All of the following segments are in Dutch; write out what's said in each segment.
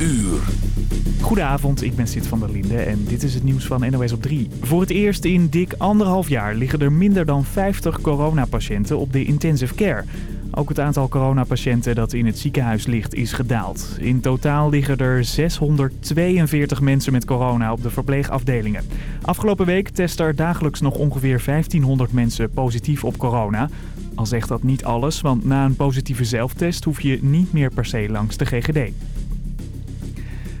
uur. Goedenavond, ik ben Sid van der Linde en dit is het nieuws van NOS op 3. Voor het eerst in dik anderhalf jaar liggen er minder dan 50 coronapatiënten op de intensive care. Ook het aantal coronapatiënten dat in het ziekenhuis ligt is gedaald. In totaal liggen er 642 mensen met corona op de verpleegafdelingen. Afgelopen week testen er dagelijks nog ongeveer 1500 mensen positief op corona. Al zegt dat niet alles, want na een positieve zelftest hoef je niet meer per se langs de GGD.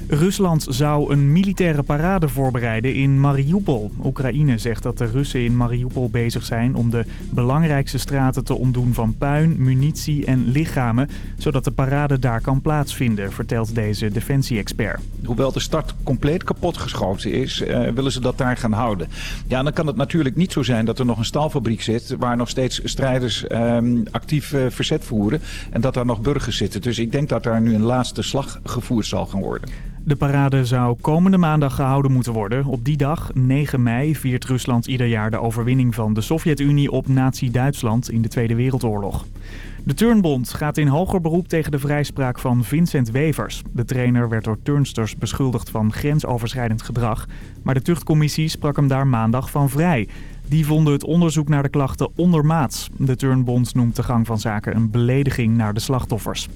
Rusland zou een militaire parade voorbereiden in Mariupol. Oekraïne zegt dat de Russen in Mariupol bezig zijn om de belangrijkste straten te ontdoen van puin, munitie en lichamen, zodat de parade daar kan plaatsvinden, vertelt deze defensie-expert. Hoewel de stad compleet kapotgeschoten is, uh, willen ze dat daar gaan houden. Ja, dan kan het natuurlijk niet zo zijn dat er nog een staalfabriek zit waar nog steeds strijders uh, actief uh, verzet voeren en dat daar nog burgers zitten. Dus ik denk dat daar nu een laatste slag gevoerd zal gaan worden. De parade zou komende maandag gehouden moeten worden. Op die dag, 9 mei, viert Rusland ieder jaar de overwinning van de Sovjet-Unie op nazi-Duitsland in de Tweede Wereldoorlog. De Turnbond gaat in hoger beroep tegen de vrijspraak van Vincent Wevers. De trainer werd door turnsters beschuldigd van grensoverschrijdend gedrag. Maar de tuchtcommissie sprak hem daar maandag van vrij. Die vonden het onderzoek naar de klachten ondermaats. De Turnbond noemt de gang van zaken een belediging naar de slachtoffers.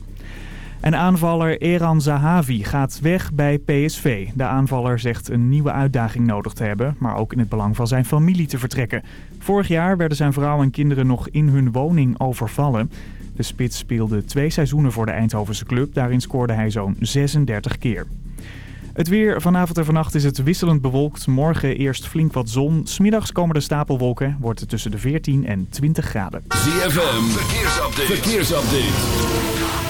En aanvaller Eran Zahavi gaat weg bij PSV. De aanvaller zegt een nieuwe uitdaging nodig te hebben, maar ook in het belang van zijn familie te vertrekken. Vorig jaar werden zijn vrouw en kinderen nog in hun woning overvallen. De spits speelde twee seizoenen voor de Eindhovense club. Daarin scoorde hij zo'n 36 keer. Het weer vanavond en vannacht is het wisselend bewolkt. Morgen eerst flink wat zon. Smiddags komen de stapelwolken. Wordt het tussen de 14 en 20 graden. ZFM, verkeersupdate. verkeersupdate.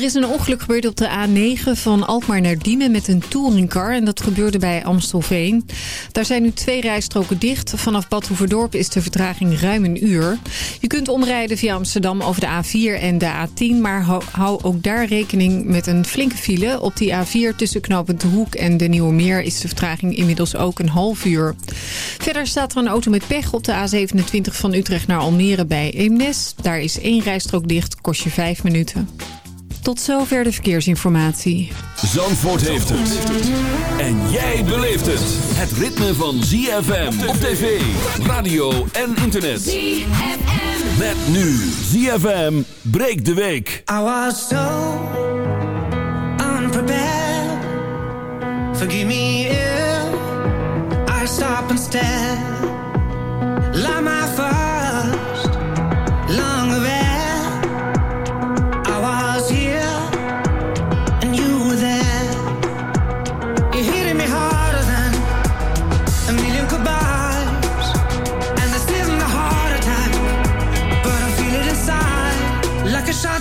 Er is een ongeluk gebeurd op de A9 van Alkmaar naar Diemen met een touringcar. En dat gebeurde bij Amstelveen. Daar zijn nu twee rijstroken dicht. Vanaf Bad Hoeverdorp is de vertraging ruim een uur. Je kunt omrijden via Amsterdam over de A4 en de A10. Maar hou ook daar rekening met een flinke file. Op die A4 tussen De Hoek en de Nieuwe Meer is de vertraging inmiddels ook een half uur. Verder staat er een auto met pech op de A27 van Utrecht naar Almere bij Eemnes. Daar is één rijstrook dicht, kost je vijf minuten. Tot zover de verkeersinformatie. Zandvoort heeft het. En jij beleeft het. Het ritme van ZFM op tv, radio en internet. ZFM. Met nu ZFM breekt de week. I was so unprepared. Forgive me if I stop and stare. Like my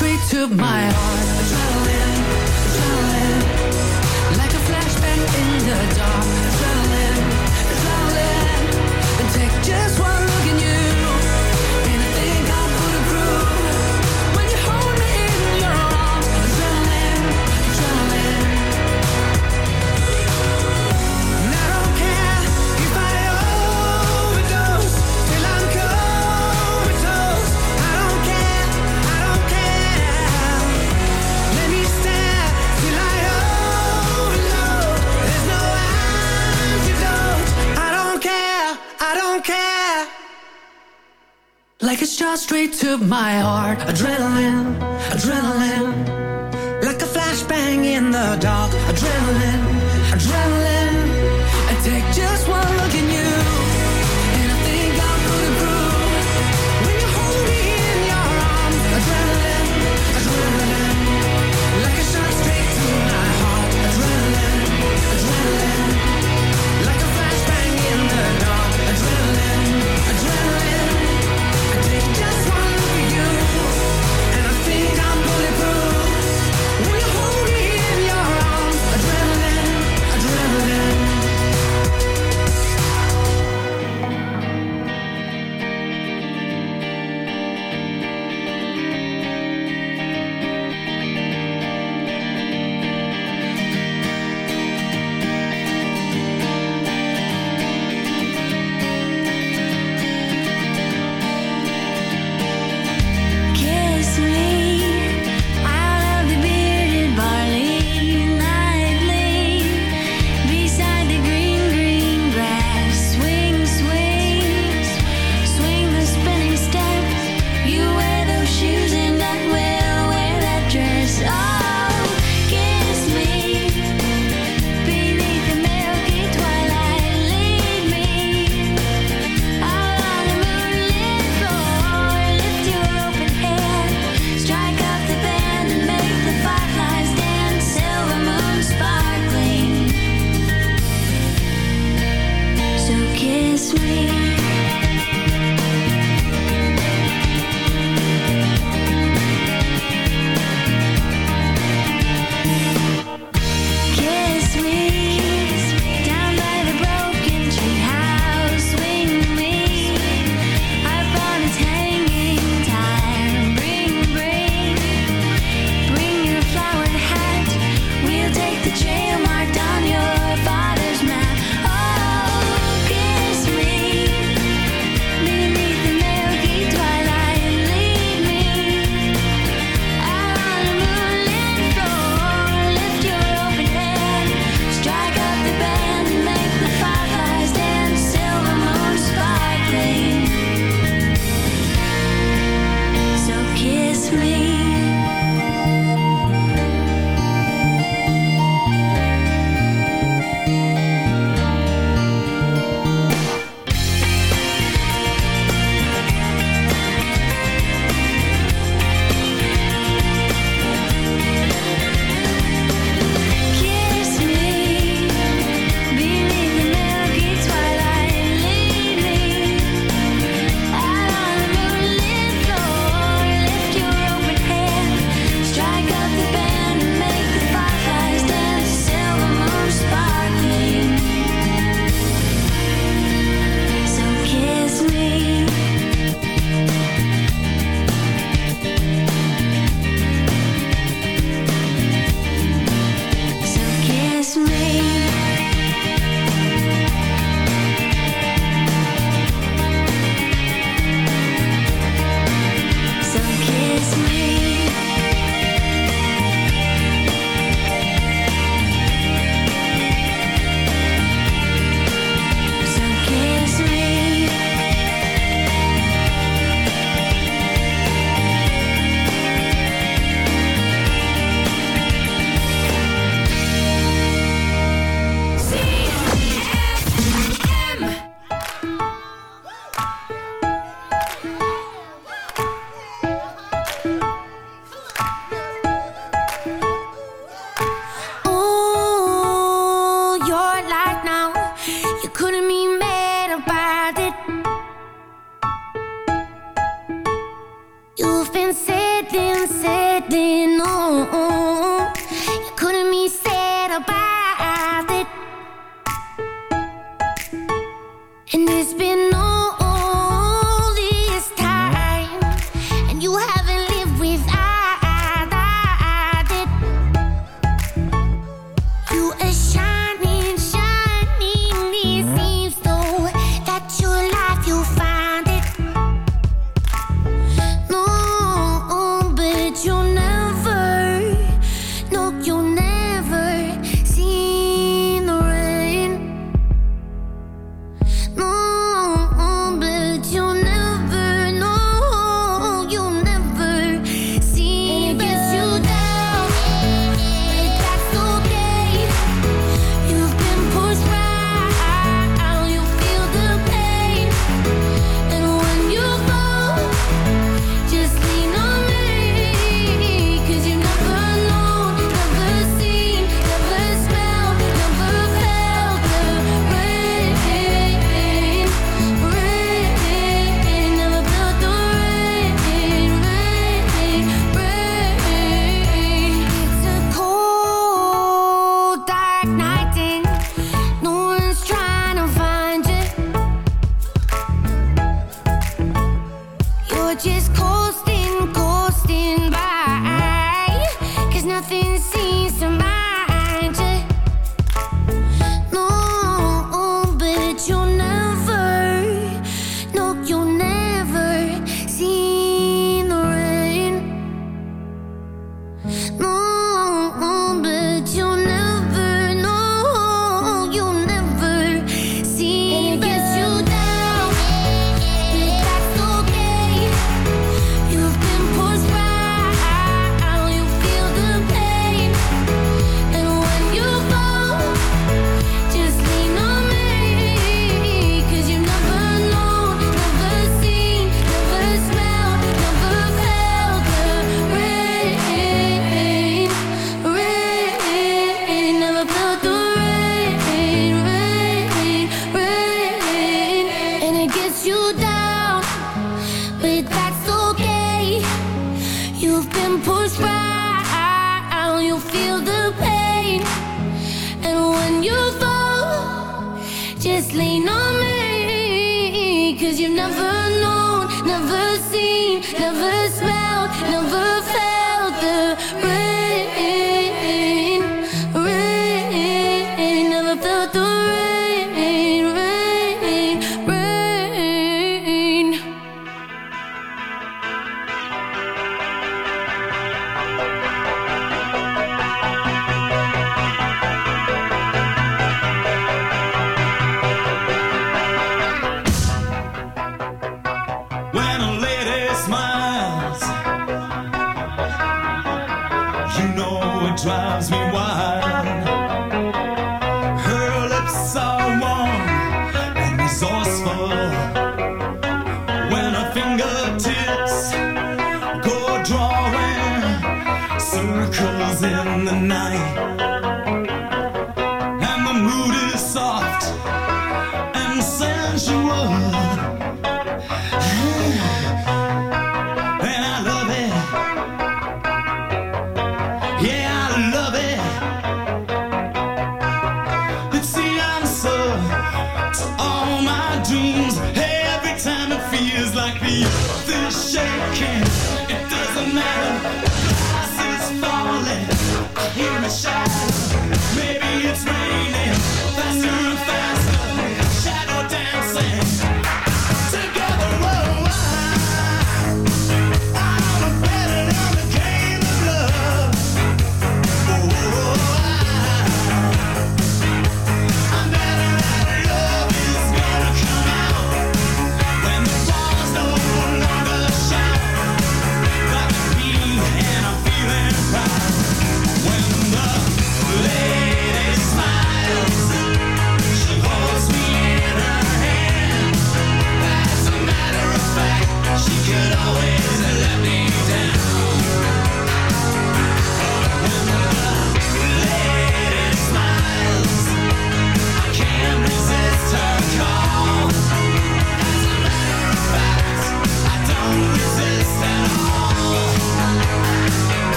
straight to my heart. Adrenaline, adrenaline, like a flashbang in the dark. Adrenaline, adrenaline, and take just one look at you. Like a shot straight to my heart. Adrenaline, adrenaline. Like a flashbang in the dark. Adrenaline, adrenaline. I take just one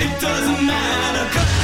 It doesn't matter,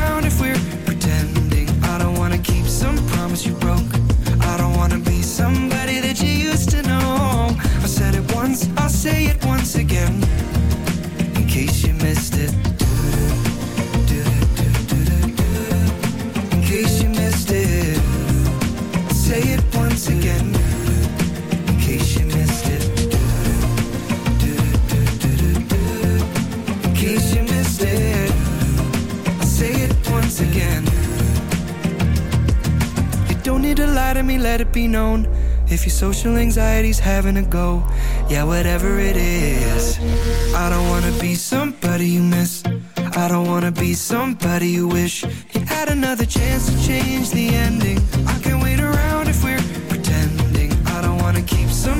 again. In case you missed it. In case you missed it. Say it once again. In case you missed it. In case you missed it. Say it once again. You don't need to lie to me, let it be known. If your social anxiety's having a go, yeah, whatever it is. I don't wanna be somebody you miss. I don't wanna be somebody you wish you had another chance to change the ending. I can wait around if we're pretending. I don't wanna keep some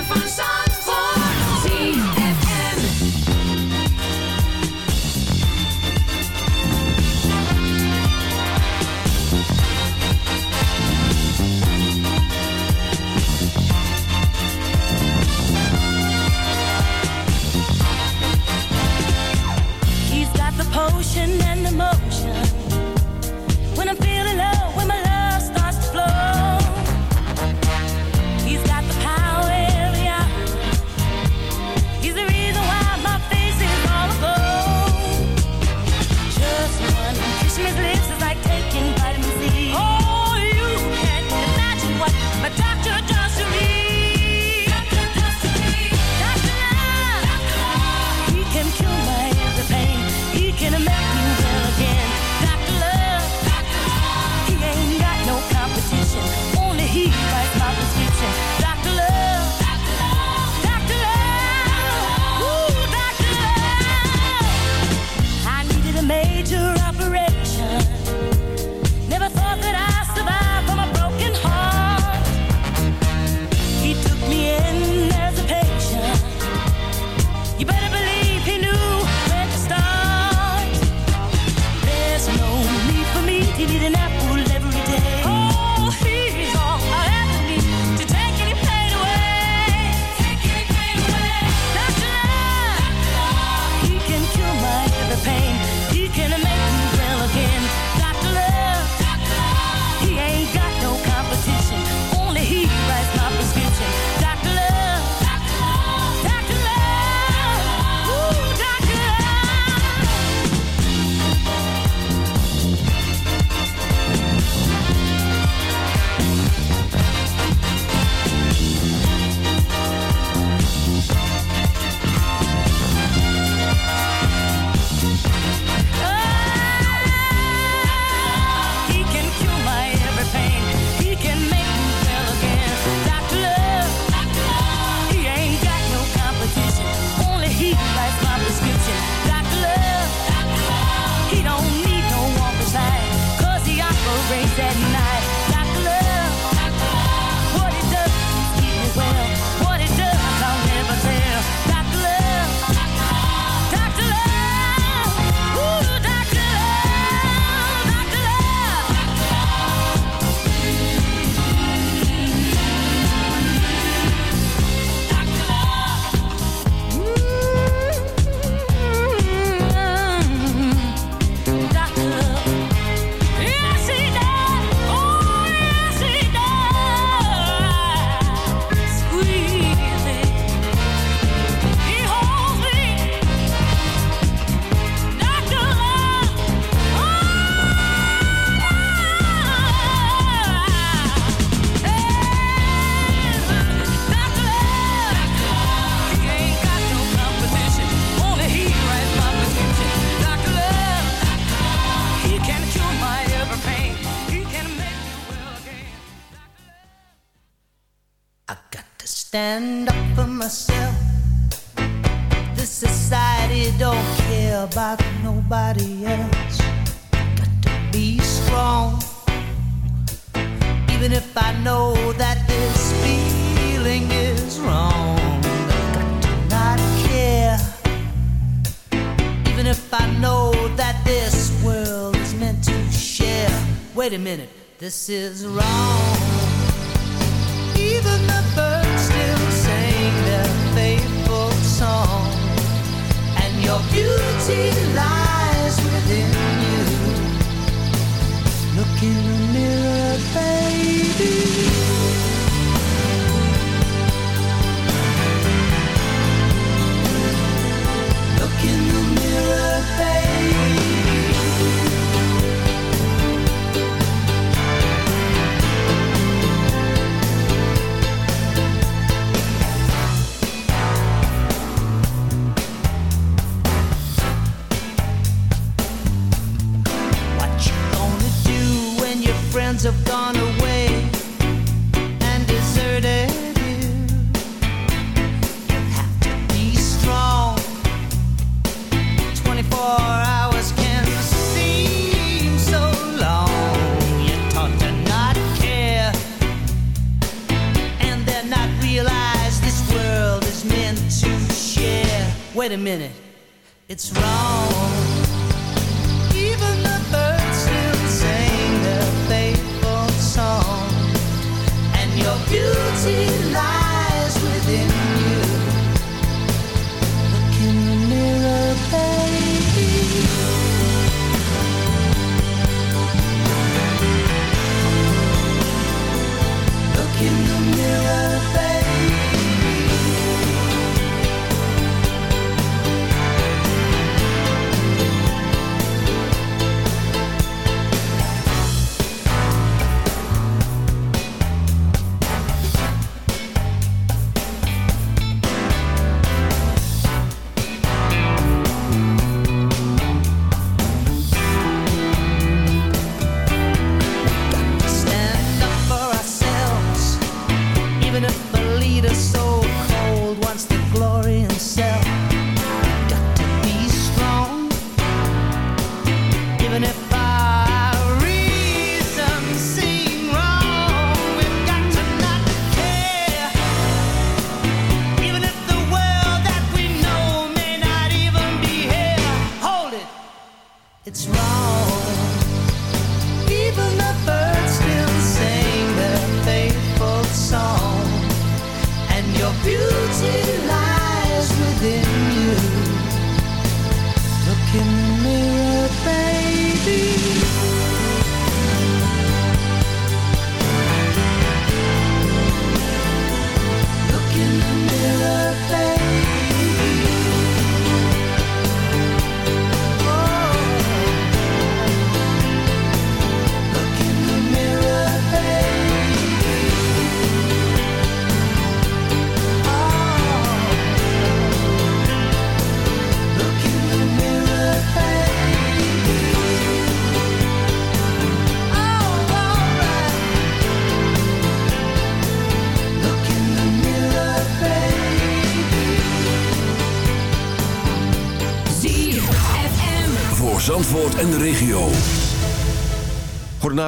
This is wrong.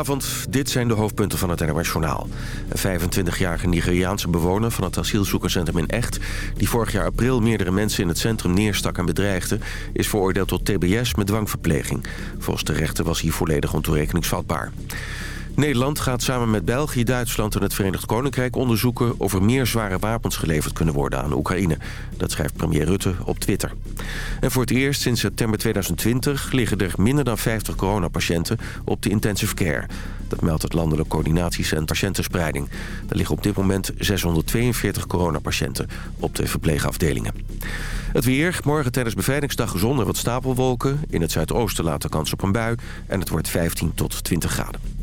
Goedenavond, dit zijn de hoofdpunten van het NOS Journaal. Een 25-jarige Nigeriaanse bewoner van het asielzoekerscentrum in Echt... die vorig jaar april meerdere mensen in het centrum neerstak en bedreigde... is veroordeeld tot tbs met dwangverpleging. Volgens de rechter was hij volledig ontoerekeningsvatbaar. Nederland gaat samen met België, Duitsland en het Verenigd Koninkrijk onderzoeken... of er meer zware wapens geleverd kunnen worden aan Oekraïne. Dat schrijft premier Rutte op Twitter. En voor het eerst sinds september 2020 liggen er minder dan 50 coronapatiënten op de intensive care. Dat meldt het Landelijk Coördinatiecentrum Patiëntenspreiding. Er liggen op dit moment 642 coronapatiënten op de verpleegafdelingen. Het weer, morgen tijdens bevrijdingsdag zonder wat stapelwolken. In het zuidoosten later kans op een bui en het wordt 15 tot 20 graden.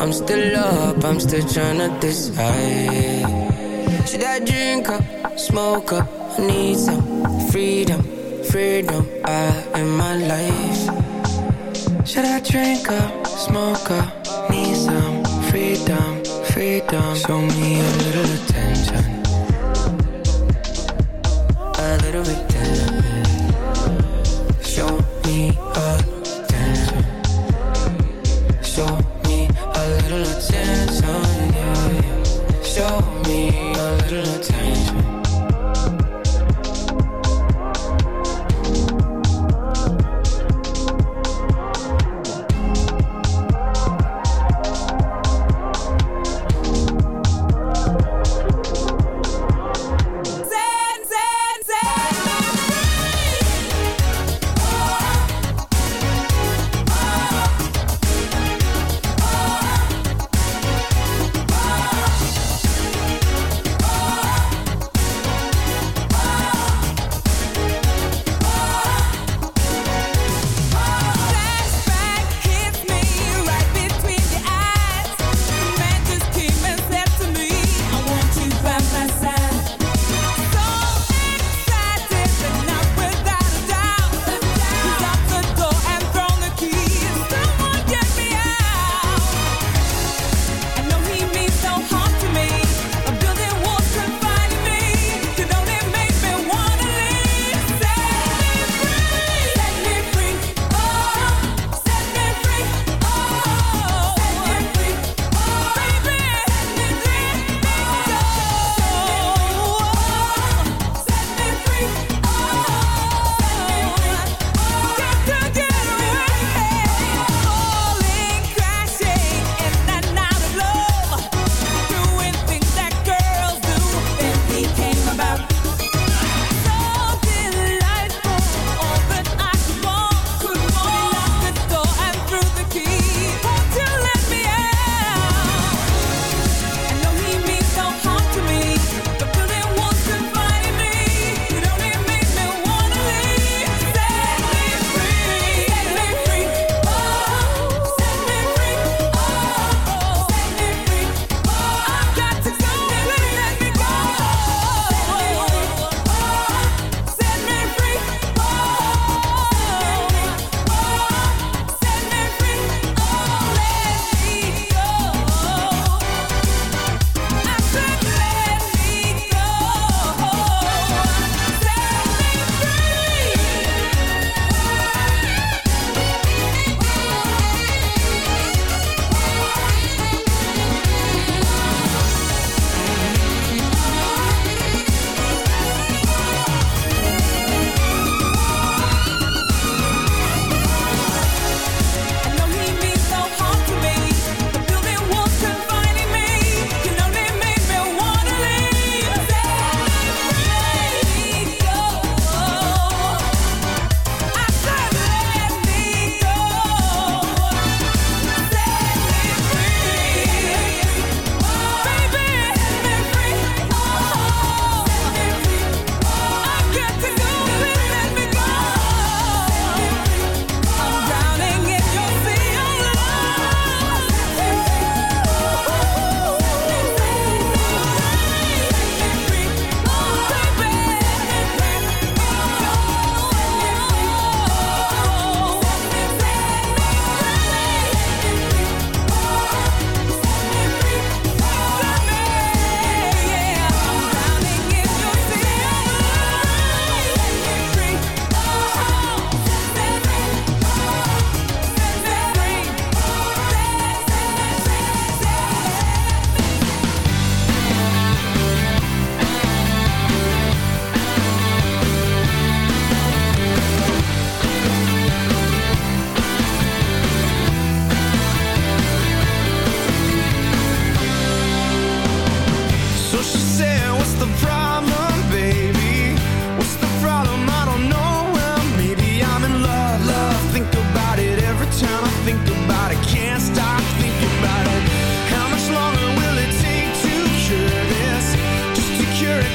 I'm still up, I'm still trying to decide. Should I drink up, smoke up? I need some freedom, freedom I in my life. Should I drink up, smoke up? Need some freedom, freedom. Show me a little attention,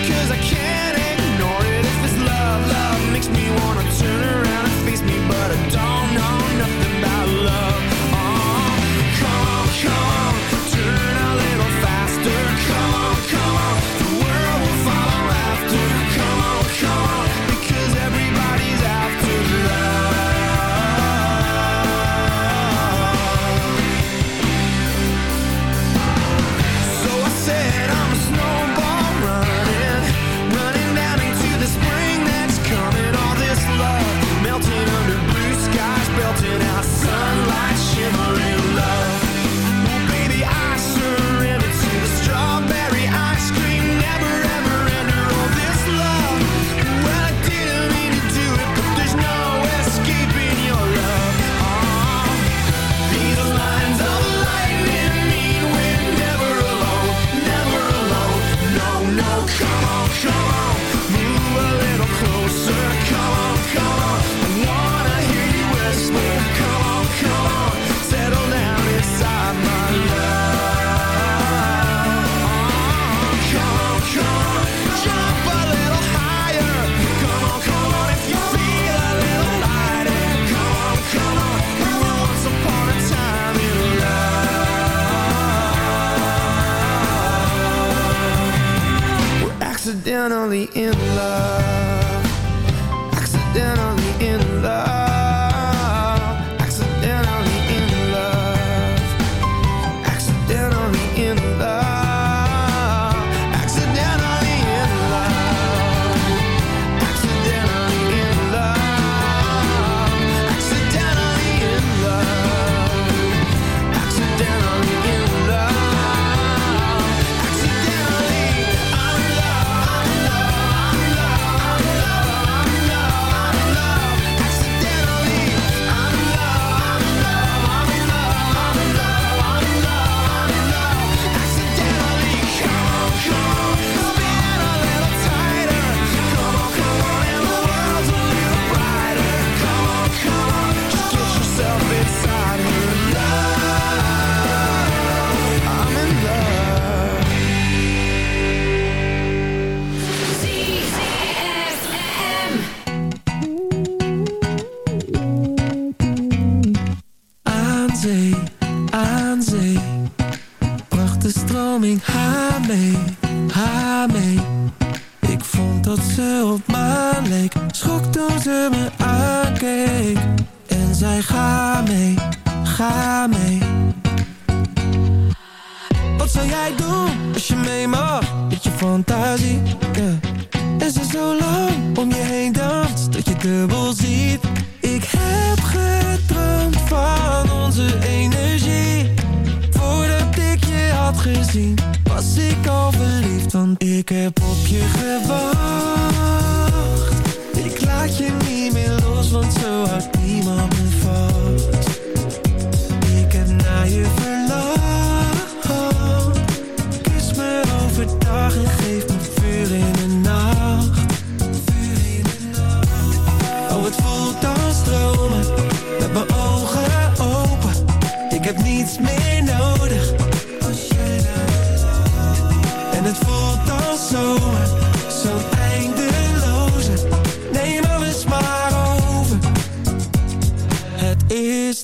Cause I can't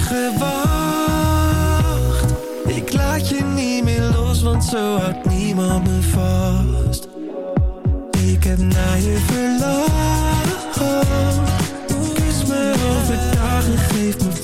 gewacht. Ik laat je niet meer los, want zo houdt niemand me vast. Ik heb naar je verlangd. Kus me overdag en geef me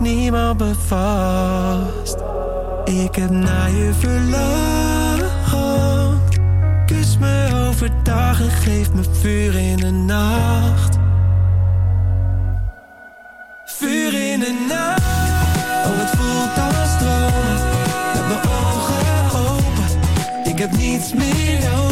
niemand bevast. Ik heb naar je verlangd. Kus me overdag en geef me vuur in de nacht. Vuur in de nacht. Oh, het voelt als stroom. Met mijn ogen open. Ik heb niets meer nodig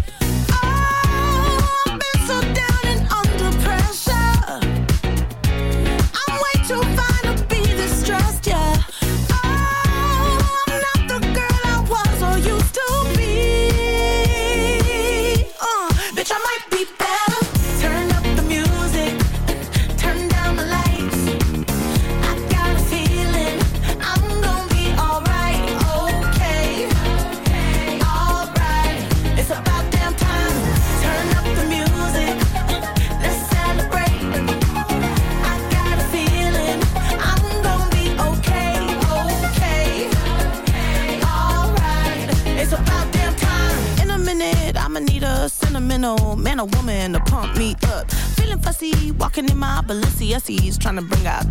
trying to bring out